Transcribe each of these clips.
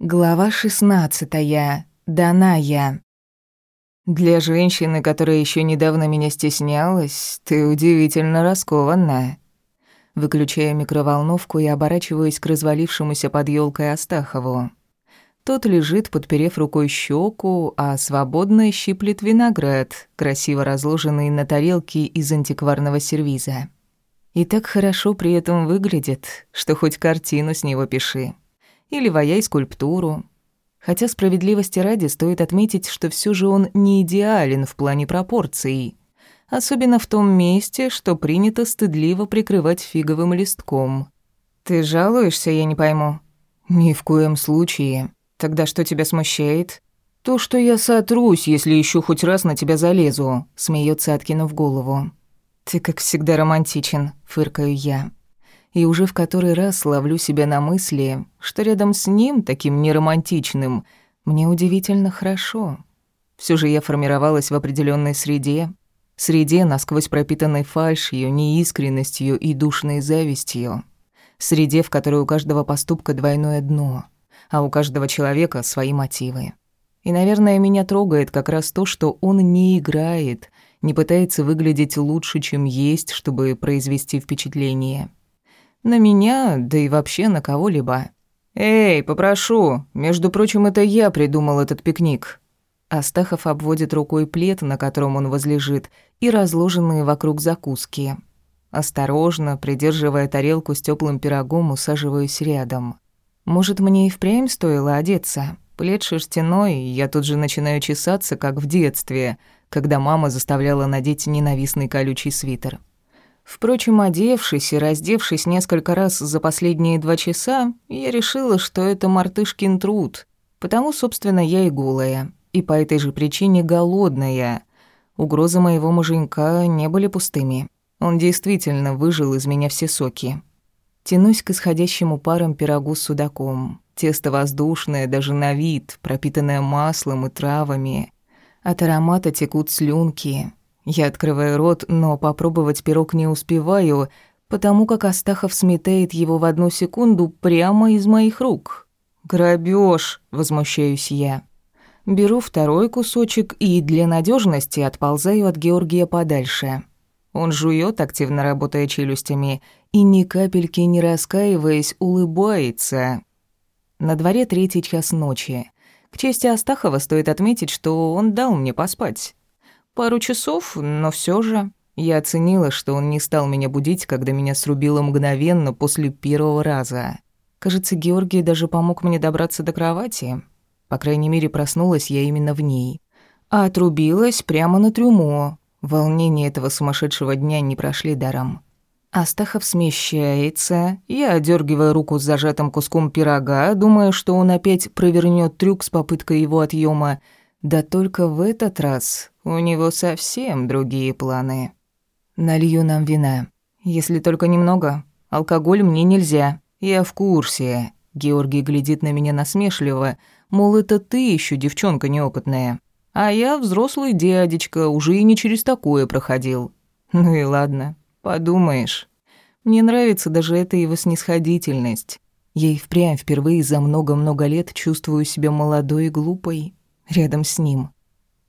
Глава шестнадцатая. Даная. Для женщины, которая еще недавно меня стеснялась, ты удивительно раскованная. Выключаю микроволновку и оборачиваюсь к развалившемуся под елкой Астахову. Тот лежит, подперев рукой щеку, а свободно щиплет виноград, красиво разложенный на тарелке из антикварного сервиза. И так хорошо при этом выглядит, что хоть картину с него пиши или ваяй скульптуру. Хотя справедливости ради стоит отметить, что все же он не идеален в плане пропорций, особенно в том месте, что принято стыдливо прикрывать фиговым листком. «Ты жалуешься, я не пойму?» «Ни в коем случае. Тогда что тебя смущает?» «То, что я сотрусь, если еще хоть раз на тебя залезу», — смеется, откинув голову. «Ты, как всегда, романтичен», — фыркаю я и уже в который раз ловлю себя на мысли, что рядом с ним, таким неромантичным, мне удивительно хорошо. Все же я формировалась в определенной среде, среде, насквозь пропитанной фальшью, неискренностью и душной завистью, среде, в которой у каждого поступка двойное дно, а у каждого человека свои мотивы. И, наверное, меня трогает как раз то, что он не играет, не пытается выглядеть лучше, чем есть, чтобы произвести впечатление. На меня, да и вообще на кого-либо. «Эй, попрошу, между прочим, это я придумал этот пикник». Астахов обводит рукой плед, на котором он возлежит, и разложенные вокруг закуски. Осторожно, придерживая тарелку с теплым пирогом, усаживаюсь рядом. Может, мне и впрямь стоило одеться? Плед шерстяной, я тут же начинаю чесаться, как в детстве, когда мама заставляла надеть ненавистный колючий свитер. Впрочем, одевшись и раздевшись несколько раз за последние два часа, я решила, что это мартышкин труд. Потому, собственно, я и голая. И по этой же причине голодная. Угрозы моего муженька не были пустыми. Он действительно выжил из меня все соки. Тянусь к исходящему паром пирогу с судаком. Тесто воздушное, даже на вид, пропитанное маслом и травами. От аромата текут слюнки. Я открываю рот, но попробовать пирог не успеваю, потому как Астахов сметает его в одну секунду прямо из моих рук. «Грабёж!» — возмущаюсь я. Беру второй кусочек и для надежности отползаю от Георгия подальше. Он жует, активно работая челюстями, и ни капельки не раскаиваясь, улыбается. На дворе третий час ночи. К чести Астахова стоит отметить, что он дал мне поспать. Пару часов, но все же. Я оценила, что он не стал меня будить, когда меня срубило мгновенно после первого раза. Кажется, Георгий даже помог мне добраться до кровати. По крайней мере, проснулась я именно в ней. А отрубилась прямо на трюмо. Волнения этого сумасшедшего дня не прошли даром. Астахов смещается, я одергиваю руку с зажатым куском пирога, думая, что он опять провернет трюк с попыткой его отъема, да только в этот раз у него совсем другие планы. Налью нам вина. Если только немного. Алкоголь мне нельзя. Я в курсе. Георгий глядит на меня насмешливо, мол, это ты еще девчонка неопытная. А я взрослый дядечка, уже и не через такое проходил. Ну и ладно, подумаешь. Мне нравится даже эта его снисходительность. Я и впрямь впервые за много-много лет чувствую себя молодой и глупой рядом с ним.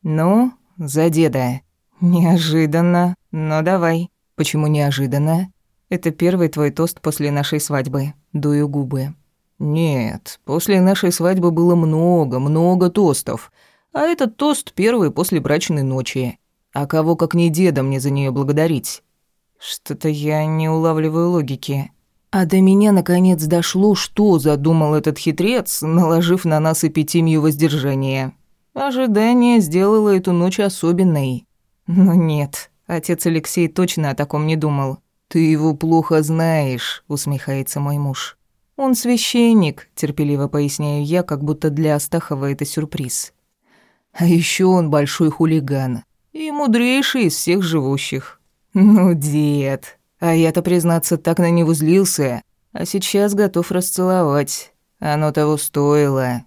«Ну, за деда». «Неожиданно. Но давай». «Почему неожиданно?» «Это первый твой тост после нашей свадьбы». Дую губы. «Нет, после нашей свадьбы было много, много тостов. А этот тост первый после брачной ночи. А кого, как не деда, мне за нее благодарить?» «Что-то я не улавливаю логики». А до меня наконец дошло, что задумал этот хитрец, наложив на нас эпитимию воздержания. Ожидание сделало эту ночь особенной. Но нет, отец Алексей точно о таком не думал. «Ты его плохо знаешь», — усмехается мой муж. «Он священник», — терпеливо поясняю я, как будто для Астахова это сюрприз. «А еще он большой хулиган и мудрейший из всех живущих». «Ну, дед, а я-то, признаться, так на него злился, а сейчас готов расцеловать. Оно того стоило».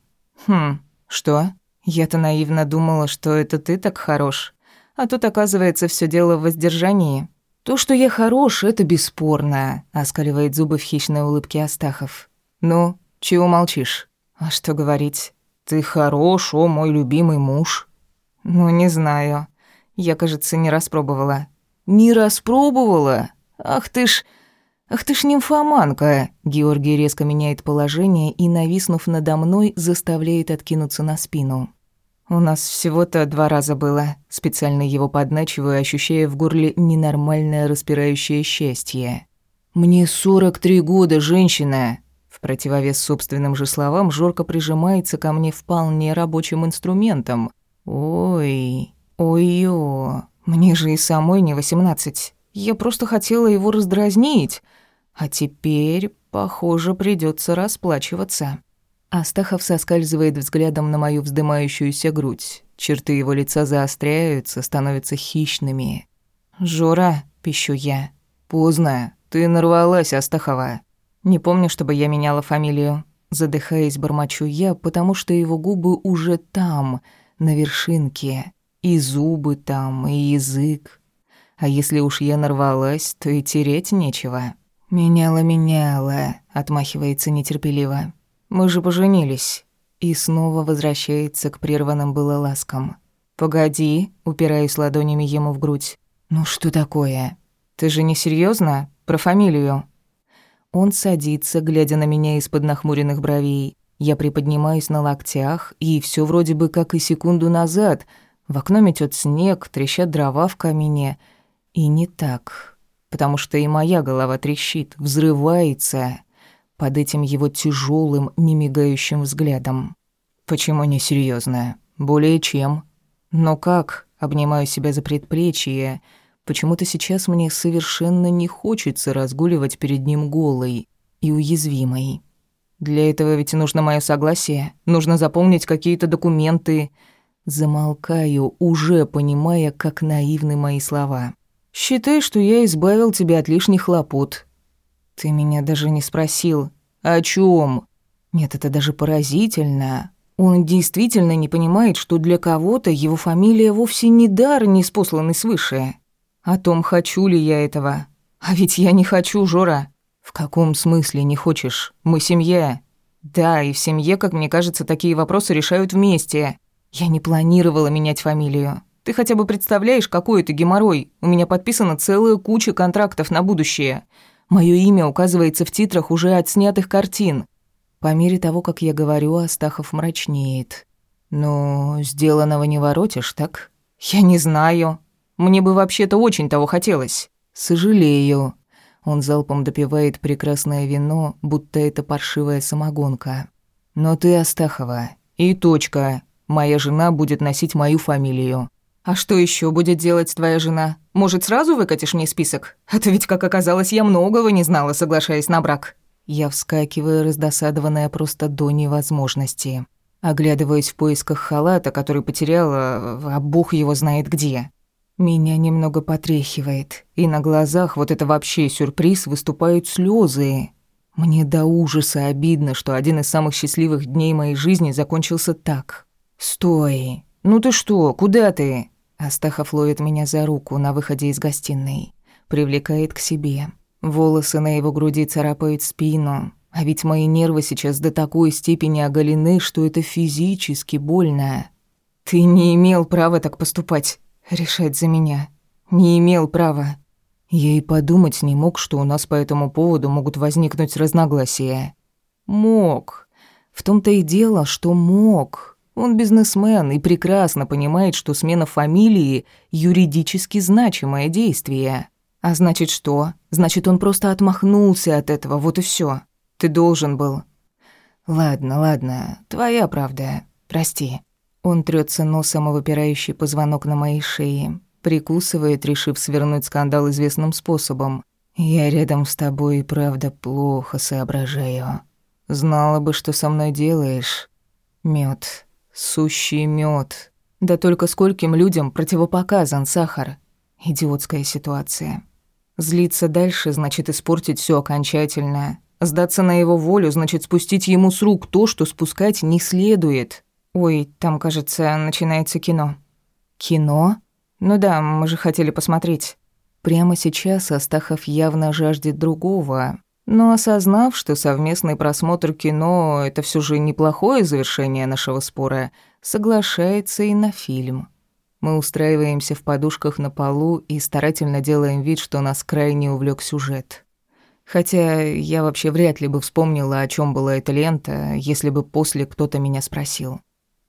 «Хм, что?» Я-то наивно думала, что это ты так хорош. А тут, оказывается, все дело в воздержании. То, что я хорош, это бесспорно, оскаливает зубы в хищной улыбке Астахов. Ну, чего молчишь? А что говорить? Ты хорош, о мой любимый муж. Ну, не знаю. Я, кажется, не распробовала. Не распробовала? Ах ты ж... «Ах ты ж нимфоманка!» Георгий резко меняет положение и, нависнув надо мной, заставляет откинуться на спину. «У нас всего-то два раза было», специально его подначиваю, ощущая в горле ненормальное распирающее счастье. «Мне 43 года, женщина!» В противовес собственным же словам, Жорка прижимается ко мне вполне рабочим инструментом. «Ой, ой-ё, мне же и самой не 18. Я просто хотела его раздразнить». А теперь, похоже, придется расплачиваться. Астахов соскальзывает взглядом на мою вздымающуюся грудь. Черты его лица заостряются, становятся хищными. «Жора», — пищу я. «Поздно. Ты нарвалась, Астахова». Не помню, чтобы я меняла фамилию. Задыхаясь, бормочу я, потому что его губы уже там, на вершинке. И зубы там, и язык. А если уж я нарвалась, то и тереть нечего. «Меняла-меняла», — отмахивается нетерпеливо. «Мы же поженились». И снова возвращается к прерванным было ласкам. «Погоди», — упираюсь ладонями ему в грудь. «Ну что такое? Ты же не серьезно? Про фамилию?» Он садится, глядя на меня из-под нахмуренных бровей. Я приподнимаюсь на локтях, и все вроде бы как и секунду назад. В окно метет снег, трещат дрова в камине. И не так потому что и моя голова трещит, взрывается под этим его тяжелым, немигающим взглядом. Почему не серьезно? Более чем. Но как? Обнимаю себя за предплечье. Почему-то сейчас мне совершенно не хочется разгуливать перед ним голой и уязвимой. Для этого ведь нужно мое согласие, нужно заполнить какие-то документы. Замолкаю, уже понимая, как наивны мои слова. Считай, что я избавил тебя от лишних хлопот. Ты меня даже не спросил, о чем? Нет, это даже поразительно. Он действительно не понимает, что для кого-то его фамилия вовсе не дар, не спосланный свыше. О том, хочу ли я этого. А ведь я не хочу, Жора. В каком смысле не хочешь? Мы семья. Да, и в семье, как мне кажется, такие вопросы решают вместе. Я не планировала менять фамилию. Ты хотя бы представляешь, какой это геморрой? У меня подписана целая куча контрактов на будущее. Моё имя указывается в титрах уже от снятых картин. По мере того, как я говорю, Астахов мрачнеет. Но сделанного не воротишь, так? Я не знаю. Мне бы вообще-то очень того хотелось. Сожалею. Он залпом допивает прекрасное вино, будто это паршивая самогонка. Но ты Астахова. И точка. Моя жена будет носить мою фамилию. «А что еще будет делать твоя жена? Может, сразу выкатишь мне список? А то ведь, как оказалось, я многого не знала, соглашаясь на брак». Я вскакиваю, раздосадованная просто до невозможности. Оглядываюсь в поисках халата, который потеряла, а бог его знает где. Меня немного потряхивает, и на глазах, вот это вообще сюрприз, выступают слезы. Мне до ужаса обидно, что один из самых счастливых дней моей жизни закончился так. «Стой! Ну ты что, куда ты?» Астахов ловит меня за руку на выходе из гостиной, привлекает к себе. Волосы на его груди царапают спину, а ведь мои нервы сейчас до такой степени оголены, что это физически больно. Ты не имел права так поступать, решать за меня. Не имел права. Я и подумать не мог, что у нас по этому поводу могут возникнуть разногласия. Мог. В том-то и дело, что мог. Он бизнесмен и прекрасно понимает, что смена фамилии – юридически значимое действие. А значит что? Значит, он просто отмахнулся от этого, вот и все. Ты должен был. Ладно, ладно, твоя правда. Прости. Он трется носом о выпирающий позвонок на моей шее, прикусывает, решив свернуть скандал известным способом. Я рядом с тобой и правда плохо соображаю. Знала бы, что со мной делаешь. Мед. Сущий мед. Да только скольким людям противопоказан сахар. Идиотская ситуация. Злиться дальше значит испортить все окончательно. Сдаться на его волю значит спустить ему с рук то, что спускать не следует. Ой, там, кажется, начинается кино. Кино? Ну да, мы же хотели посмотреть. Прямо сейчас Астахов явно жаждет другого. Но осознав, что совместный просмотр кино — это все же неплохое завершение нашего спора, соглашается и на фильм. Мы устраиваемся в подушках на полу и старательно делаем вид, что нас крайне увлек сюжет. Хотя я вообще вряд ли бы вспомнила, о чем была эта лента, если бы после кто-то меня спросил.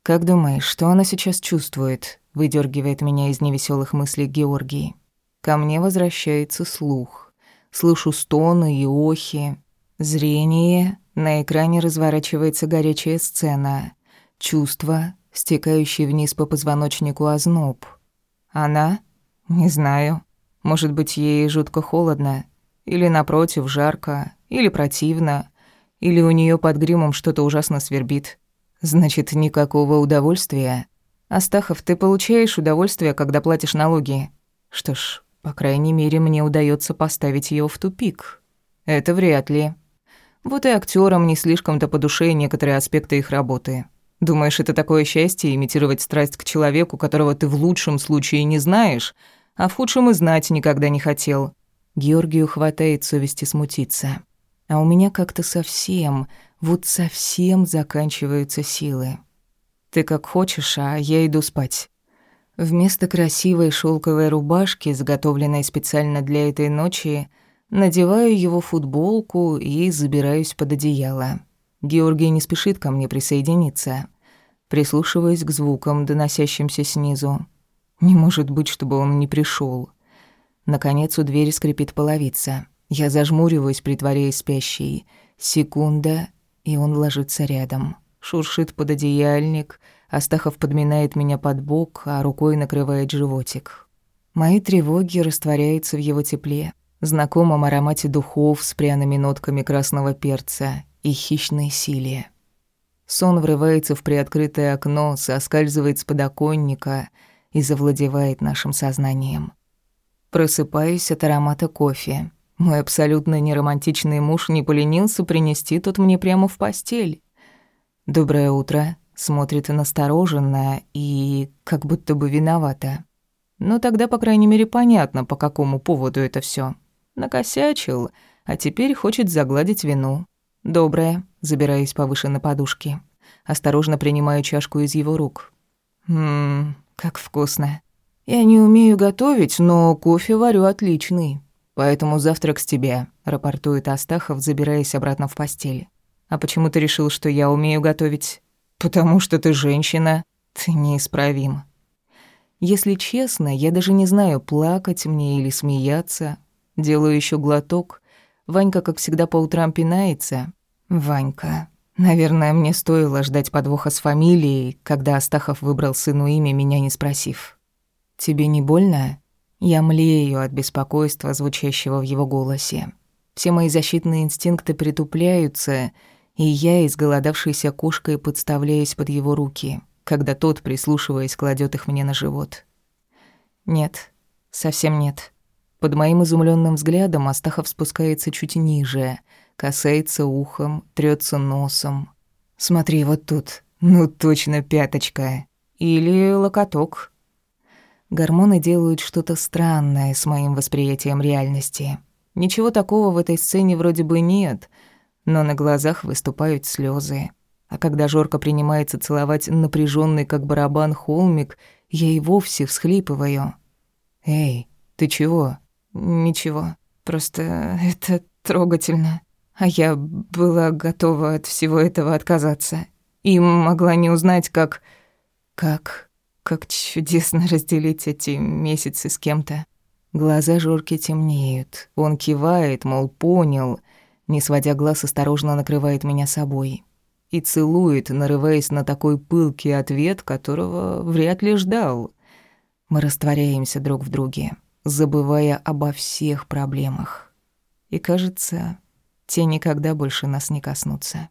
«Как думаешь, что она сейчас чувствует?» — выдергивает меня из невеселых мыслей Георгий. Ко мне возвращается слух. Слышу стоны и охи. Зрение. На экране разворачивается горячая сцена. Чувство, стекающий вниз по позвоночнику озноб. Она? Не знаю. Может быть, ей жутко холодно, или напротив жарко, или противно, или у нее под гримом что-то ужасно свербит. Значит, никакого удовольствия. Астахов, ты получаешь удовольствие, когда платишь налоги. Что ж, по крайней мере, мне удается поставить ее в тупик. Это вряд ли. Вот и актерам не слишком-то по душе некоторые аспекты их работы. Думаешь, это такое счастье имитировать страсть к человеку, которого ты в лучшем случае не знаешь, а в худшем и знать никогда не хотел? Георгию хватает совести смутиться. А у меня как-то совсем, вот совсем заканчиваются силы. Ты как хочешь, а я иду спать. Вместо красивой шелковой рубашки, заготовленной специально для этой ночи, надеваю его футболку и забираюсь под одеяло. Георгий не спешит ко мне присоединиться. Прислушиваясь к звукам, доносящимся снизу. Не может быть, чтобы он не пришел. Наконец у двери скрипит половица. Я зажмуриваюсь, притворяясь спящей. Секунда, и он ложится рядом. Шуршит под одеяльник. Астахов подминает меня под бок, а рукой накрывает животик. Мои тревоги растворяются в его тепле, знакомом аромате духов с пряными нотками красного перца и хищной силе. Сон врывается в приоткрытое окно, соскальзывает с подоконника и завладевает нашим сознанием. Просыпаюсь от аромата кофе. Мой абсолютно неромантичный муж не поленился принести тот мне прямо в постель. «Доброе утро», смотрит настороженно и как будто бы виновата. Но тогда, по крайней мере, понятно, по какому поводу это все. Накосячил, а теперь хочет загладить вину. «Доброе», забираясь повыше на подушки. Осторожно принимаю чашку из его рук. «Ммм, как вкусно. Я не умею готовить, но кофе варю отличный. Поэтому завтрак с тебя», — рапортует Астахов, забираясь обратно в постель. «А почему ты решил, что я умею готовить?» «Потому что ты женщина. Ты неисправим». Если честно, я даже не знаю, плакать мне или смеяться. Делаю еще глоток. Ванька, как всегда, по утрам пинается. Ванька. Наверное, мне стоило ждать подвоха с фамилией, когда Астахов выбрал сыну имя, меня не спросив. «Тебе не больно?» Я млею от беспокойства, звучащего в его голосе. Все мои защитные инстинкты притупляются, и я, изголодавшейся кошкой, подставляюсь под его руки, когда тот, прислушиваясь, кладет их мне на живот. Нет, совсем нет. Под моим изумленным взглядом Астахов спускается чуть ниже, касается ухом, трется носом. «Смотри, вот тут. Ну, точно пяточка. Или локоток». Гормоны делают что-то странное с моим восприятием реальности. Ничего такого в этой сцене вроде бы нет, но на глазах выступают слезы. А когда Жорка принимается целовать напряженный как барабан холмик, я и вовсе всхлипываю. «Эй, ты чего?» «Ничего, просто это трогательно. А я была готова от всего этого отказаться. И могла не узнать, как... Как...» Как чудесно разделить эти месяцы с кем-то. Глаза Жорки темнеют. Он кивает, мол, понял. Не сводя глаз, осторожно накрывает меня собой. И целует, нарываясь на такой пылкий ответ, которого вряд ли ждал. Мы растворяемся друг в друге, забывая обо всех проблемах. И кажется, те никогда больше нас не коснутся.